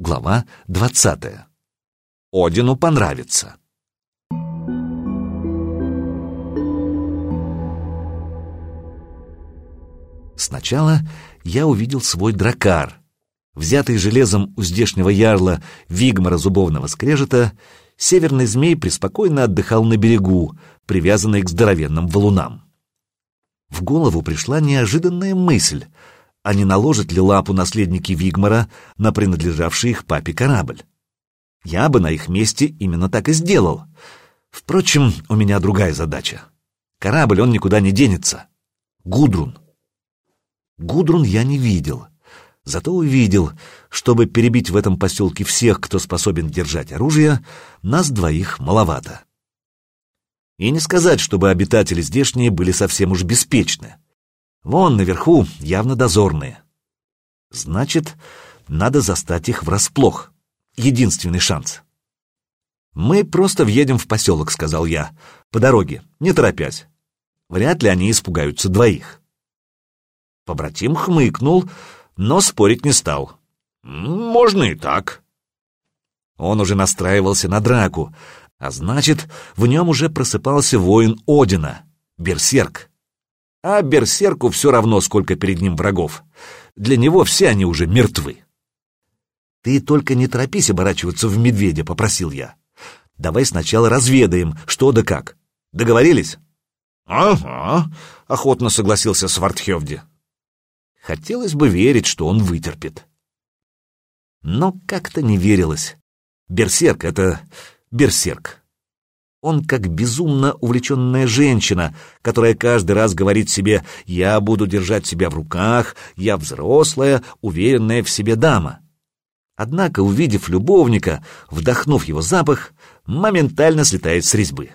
Глава двадцатая. Одину понравится. Сначала я увидел свой дракар. Взятый железом у здешнего ярла Вигмара зубовного скрежета, северный змей преспокойно отдыхал на берегу, привязанный к здоровенным валунам. В голову пришла неожиданная мысль — а не наложат ли лапу наследники Вигмара на принадлежавший их папе корабль. Я бы на их месте именно так и сделал. Впрочем, у меня другая задача. Корабль, он никуда не денется. Гудрун. Гудрун я не видел. Зато увидел, чтобы перебить в этом поселке всех, кто способен держать оружие, нас двоих маловато. И не сказать, чтобы обитатели здешние были совсем уж беспечны. Вон наверху явно дозорные. Значит, надо застать их врасплох. Единственный шанс. «Мы просто въедем в поселок», — сказал я. «По дороге, не торопясь. Вряд ли они испугаются двоих». Побратим хмыкнул, но спорить не стал. «Можно и так». Он уже настраивался на драку, а значит, в нем уже просыпался воин Одина, берсерк. А берсерку все равно, сколько перед ним врагов. Для него все они уже мертвы. «Ты только не торопись оборачиваться в медведя», — попросил я. «Давай сначала разведаем, что да как. Договорились?» «Ага», — охотно согласился Свартхевди. Хотелось бы верить, что он вытерпит. Но как-то не верилось. Берсерк — это берсерк. Он как безумно увлеченная женщина, которая каждый раз говорит себе «я буду держать себя в руках, я взрослая, уверенная в себе дама». Однако, увидев любовника, вдохнув его запах, моментально слетает с резьбы.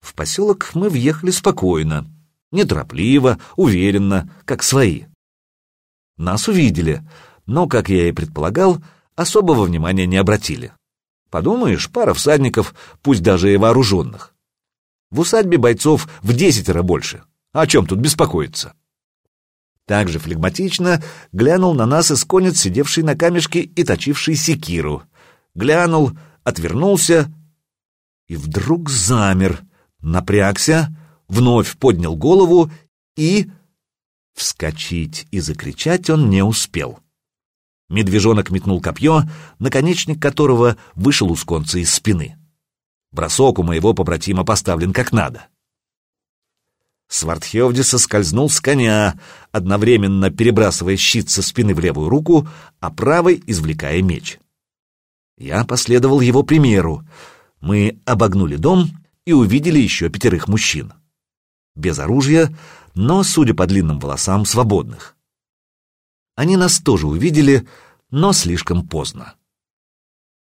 В поселок мы въехали спокойно, неторопливо, уверенно, как свои. Нас увидели, но, как я и предполагал, особого внимания не обратили. Подумаешь, пара всадников, пусть даже и вооруженных. В усадьбе бойцов в десятеро больше. О чем тут беспокоиться? Также флегматично глянул на нас исконец, сидевший на камешке и точивший секиру. Глянул, отвернулся и вдруг замер, напрягся, вновь поднял голову и... Вскочить и закричать он не успел. Медвежонок метнул копье, наконечник которого вышел у сконца из спины. Бросок у моего побратима поставлен как надо. Свардхевди соскользнул с коня, одновременно перебрасывая щит со спины в левую руку, а правой извлекая меч. Я последовал его примеру. Мы обогнули дом и увидели еще пятерых мужчин. Без оружия, но, судя по длинным волосам, свободных. Они нас тоже увидели, но слишком поздно.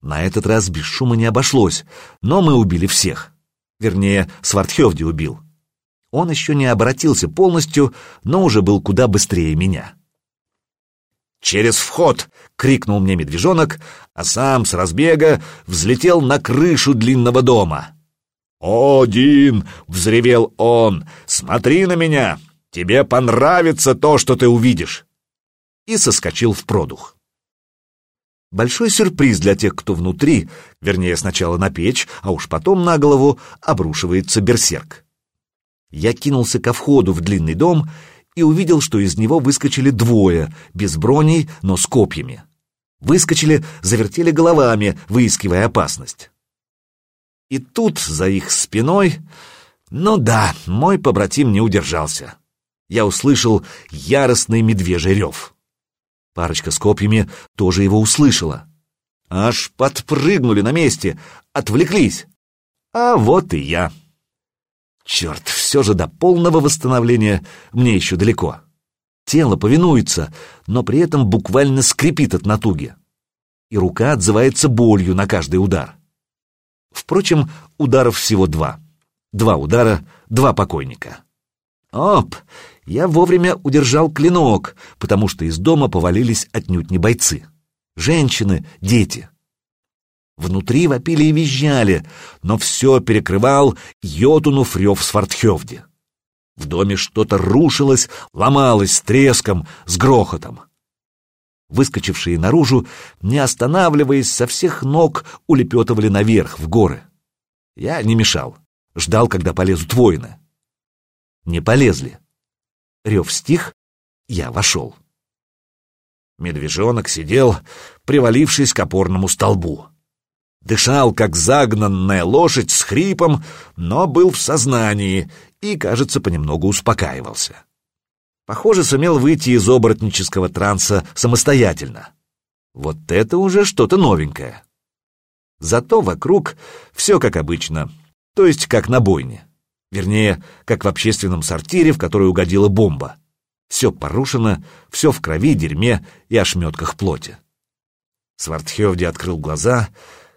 На этот раз без шума не обошлось, но мы убили всех. Вернее, Свартхевди убил. Он еще не обратился полностью, но уже был куда быстрее меня. «Через вход!» — крикнул мне медвежонок, а сам с разбега взлетел на крышу длинного дома. «Один!» — взревел он. «Смотри на меня! Тебе понравится то, что ты увидишь!» И соскочил в продух. Большой сюрприз для тех, кто внутри, вернее, сначала на печь, а уж потом на голову, обрушивается берсерк. Я кинулся ко входу в длинный дом и увидел, что из него выскочили двое, без броней, но с копьями. Выскочили, завертели головами, выискивая опасность. И тут, за их спиной... Ну да, мой побратим не удержался. Я услышал яростный медвежий рев. Парочка с копьями тоже его услышала. Аж подпрыгнули на месте, отвлеклись. А вот и я. Черт, все же до полного восстановления мне еще далеко. Тело повинуется, но при этом буквально скрипит от натуги. И рука отзывается болью на каждый удар. Впрочем, ударов всего два. Два удара, два покойника. Оп! Я вовремя удержал клинок, потому что из дома повалились отнюдь не бойцы. Женщины, дети. Внутри вопили и визжали, но все перекрывал Йотунов рев Свартхевди. В доме что-то рушилось, ломалось с треском, с грохотом. Выскочившие наружу, не останавливаясь, со всех ног улепетывали наверх, в горы. Я не мешал, ждал, когда полезут воины. Не полезли. Рев стих, я вошел. Медвежонок сидел, привалившись к опорному столбу. Дышал, как загнанная лошадь с хрипом, но был в сознании и, кажется, понемногу успокаивался. Похоже, сумел выйти из оборотнического транса самостоятельно. Вот это уже что-то новенькое. Зато вокруг все как обычно, то есть как на бойне. Вернее, как в общественном сортире, в который угодила бомба. Все порушено, все в крови, дерьме и ошметках плоти. Свардхевди открыл глаза,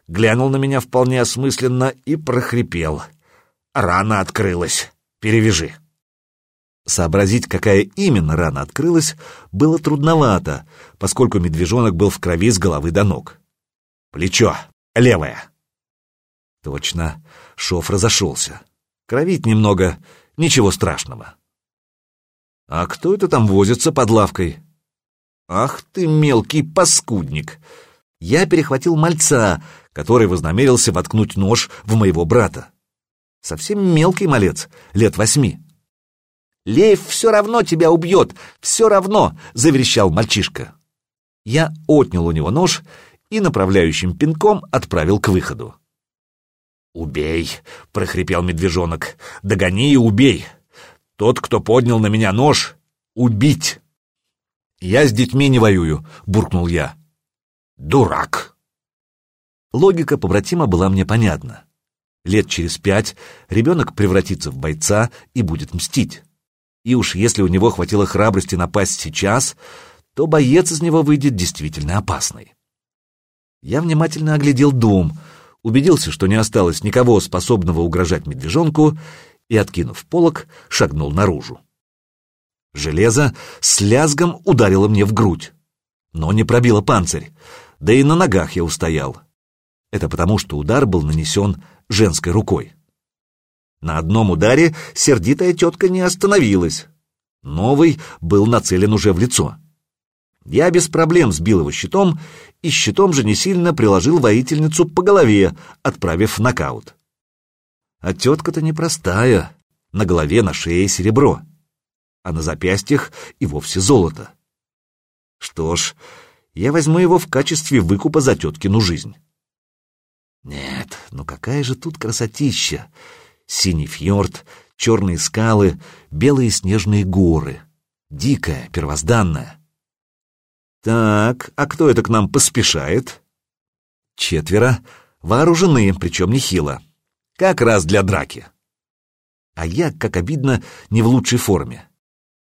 глянул на меня вполне осмысленно и прохрипел. «Рана открылась. Перевяжи». Сообразить, какая именно рана открылась, было трудновато, поскольку медвежонок был в крови с головы до ног. Плечо. Левое. Точно. Шов разошелся. Кровить немного. Ничего страшного. А кто это там возится под лавкой? Ах ты, мелкий паскудник! Я перехватил мальца, который вознамерился воткнуть нож в моего брата. Совсем мелкий малец, лет восьми. Лев все равно тебя убьет, все равно!» — заверещал мальчишка. Я отнял у него нож и направляющим пинком отправил к выходу. «Убей!» — прохрипел медвежонок. «Догони и убей! Тот, кто поднял на меня нож, убить!» «Я с детьми не воюю», — буркнул я. «Дурак!» Логика побратима была мне понятна. Лет через пять ребенок превратится в бойца и будет мстить. И уж если у него хватило храбрости напасть сейчас, то боец из него выйдет действительно опасный. Я внимательно оглядел дом, убедился, что не осталось никого, способного угрожать медвежонку, и, откинув полог, шагнул наружу. Железо с лязгом ударило мне в грудь, но не пробило панцирь, да и на ногах я устоял. Это потому, что удар был нанесен женской рукой. На одном ударе сердитая тетка не остановилась. Новый был нацелен уже в лицо. Я без проблем сбил его щитом, и щитом же не сильно приложил воительницу по голове, отправив нокаут. А тетка-то непростая. На голове, на шее серебро, а на запястьях и вовсе золото. Что ж, я возьму его в качестве выкупа за теткину жизнь. Нет, ну какая же тут красотища! Синий фьорд, черные скалы, белые снежные горы. Дикая, первозданная. Так, а кто это к нам поспешает? Четверо, вооружены, причем нехило. Как раз для драки. А я, как обидно, не в лучшей форме.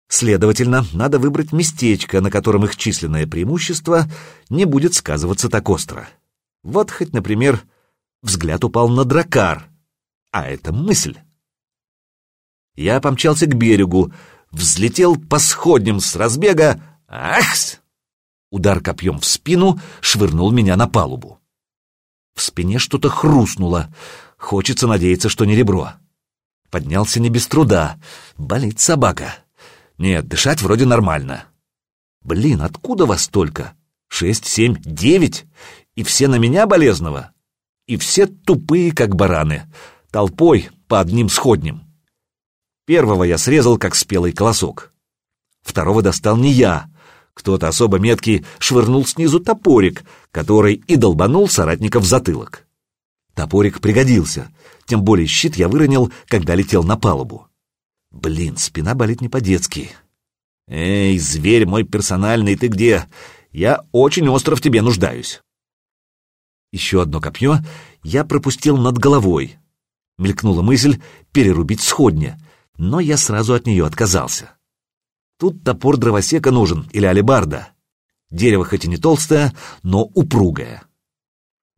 Следовательно, надо выбрать местечко, на котором их численное преимущество не будет сказываться так остро. Вот хоть, например, взгляд упал на дракар — а это мысль. Я помчался к берегу, взлетел по сходням с разбега. Ахс! Удар копьем в спину швырнул меня на палубу. В спине что-то хрустнуло. Хочется надеяться, что не ребро. Поднялся не без труда. Болит собака. Нет, дышать вроде нормально. Блин, откуда вас столько? Шесть, семь, девять? И все на меня болезного? И все тупые, как бараны толпой по одним сходням. Первого я срезал, как спелый колосок. Второго достал не я. Кто-то особо меткий швырнул снизу топорик, который и долбанул соратника в затылок. Топорик пригодился, тем более щит я выронил, когда летел на палубу. Блин, спина болит не по-детски. Эй, зверь мой персональный, ты где? Я очень остро в тебе нуждаюсь. Еще одно копье я пропустил над головой, Мелькнула мысль перерубить сходня, но я сразу от нее отказался. Тут топор дровосека нужен или алебарда. Дерево хоть и не толстое, но упругое.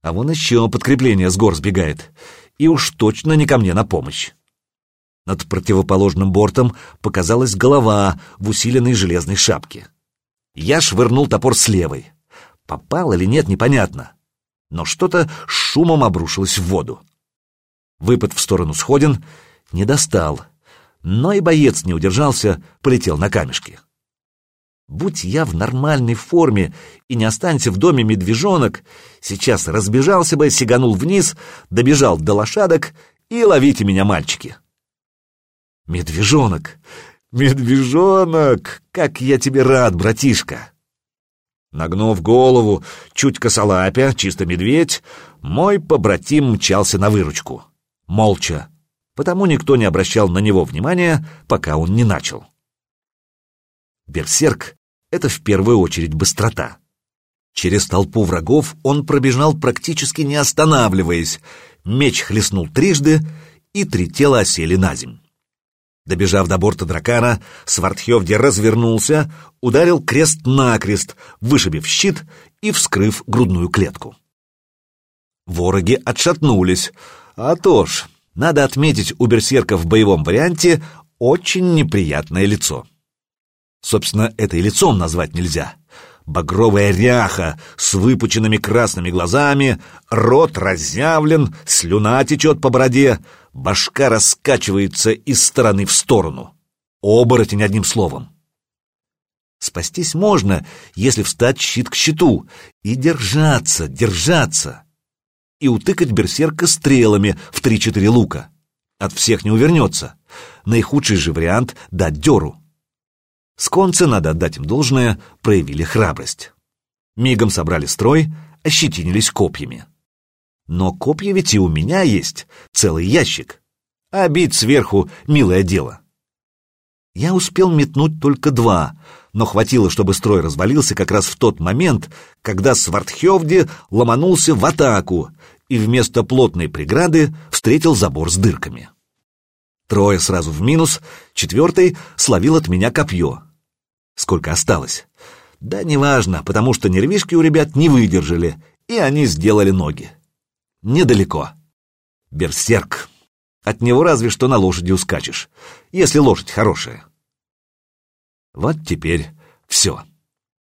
А вон еще подкрепление с гор сбегает, и уж точно не ко мне на помощь. Над противоположным бортом показалась голова в усиленной железной шапке. Я швырнул топор с левой. Попал или нет, непонятно. Но что-то шумом обрушилось в воду. Выпад в сторону сходин не достал, но и боец не удержался, полетел на камешки. Будь я в нормальной форме и не останься в доме медвежонок, сейчас разбежался бы, сиганул вниз, добежал до лошадок и ловите меня, мальчики. Медвежонок, медвежонок, как я тебе рад, братишка. Нагнув голову, чуть косолапя, чисто медведь, мой побратим мчался на выручку. Молча, потому никто не обращал на него внимания, пока он не начал. Берсерк — это в первую очередь быстрота. Через толпу врагов он пробежал практически не останавливаясь, меч хлестнул трижды, и три тела осели на земь. Добежав до борта дракара, Свардхевди развернулся, ударил крест-накрест, вышибив щит и вскрыв грудную клетку. Вороги отшатнулись. А то ж, надо отметить у берсерка в боевом варианте очень неприятное лицо. Собственно, это и лицом назвать нельзя. Багровая ряха с выпученными красными глазами, рот разъявлен, слюна течет по бороде, башка раскачивается из стороны в сторону. Оборотень одним словом. Спастись можно, если встать щит к щиту, и держаться, держаться. И утыкать берсерка стрелами в три-четыре лука. От всех не увернется. Наихудший же вариант — дать дёру. Сконцы, надо отдать им должное, проявили храбрость. Мигом собрали строй, ощетинились копьями. Но копья ведь и у меня есть, целый ящик. А бить сверху — милое дело. Я успел метнуть только два, но хватило, чтобы строй развалился как раз в тот момент, когда Свардхевди ломанулся в атаку и вместо плотной преграды встретил забор с дырками. Трое сразу в минус, четвертый словил от меня копье. Сколько осталось? Да неважно, потому что нервишки у ребят не выдержали, и они сделали ноги. Недалеко. Берсерк. От него разве что на лошади ускачешь, если лошадь хорошая. Вот теперь все.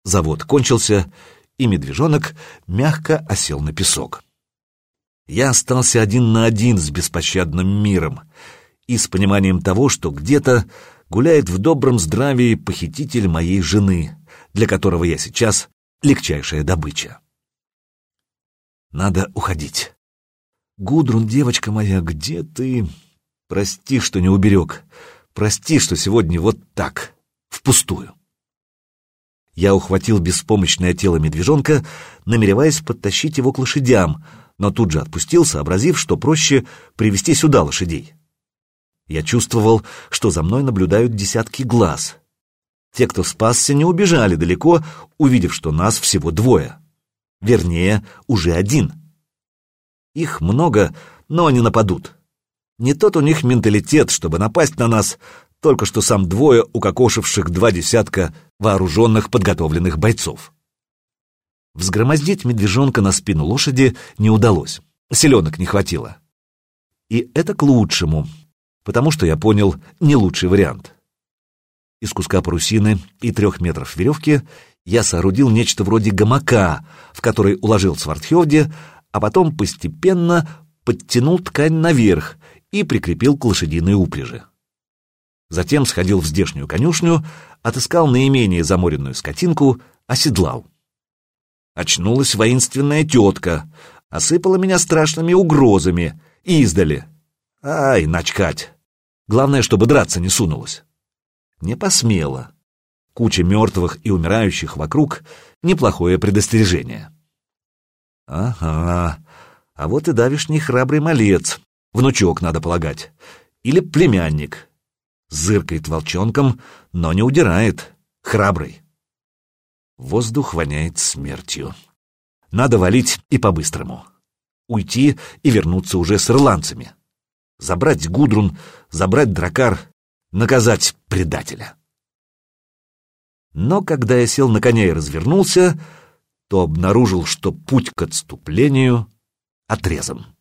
Завод кончился, и медвежонок мягко осел на песок. Я остался один на один с беспощадным миром и с пониманием того, что где-то гуляет в добром здравии похититель моей жены, для которого я сейчас легчайшая добыча. Надо уходить. Гудрун, девочка моя, где ты? Прости, что не уберег. Прости, что сегодня вот так, впустую. Я ухватил беспомощное тело медвежонка, намереваясь подтащить его к лошадям, но тут же отпустил, сообразив, что проще привести сюда лошадей. Я чувствовал, что за мной наблюдают десятки глаз. Те, кто спасся, не убежали далеко, увидев, что нас всего двое. Вернее, уже один. Их много, но они нападут. Не тот у них менталитет, чтобы напасть на нас, только что сам двое укокошивших два десятка вооруженных подготовленных бойцов. Взгромоздить медвежонка на спину лошади не удалось, селенок не хватило. И это к лучшему, потому что я понял не лучший вариант. Из куска парусины и трех метров веревки я соорудил нечто вроде гамака, в который уложил Свардхевде, а потом постепенно подтянул ткань наверх и прикрепил к лошадиной упряжи. Затем сходил в здешнюю конюшню, отыскал наименее заморенную скотинку, оседлал. Очнулась воинственная тетка, осыпала меня страшными угрозами, издали. Ай, начкать! Главное, чтобы драться не сунулась. Не посмела. Куча мертвых и умирающих вокруг — неплохое предостережение. Ага, а вот и давишний храбрый малец, внучок, надо полагать, или племянник. Зыркает волчонком, но не удирает, храбрый. Воздух воняет смертью. Надо валить и по-быстрому. Уйти и вернуться уже с ирландцами забрать Гудрун, забрать Дракар, наказать предателя. Но когда я сел на коня и развернулся, то обнаружил, что путь к отступлению отрезан.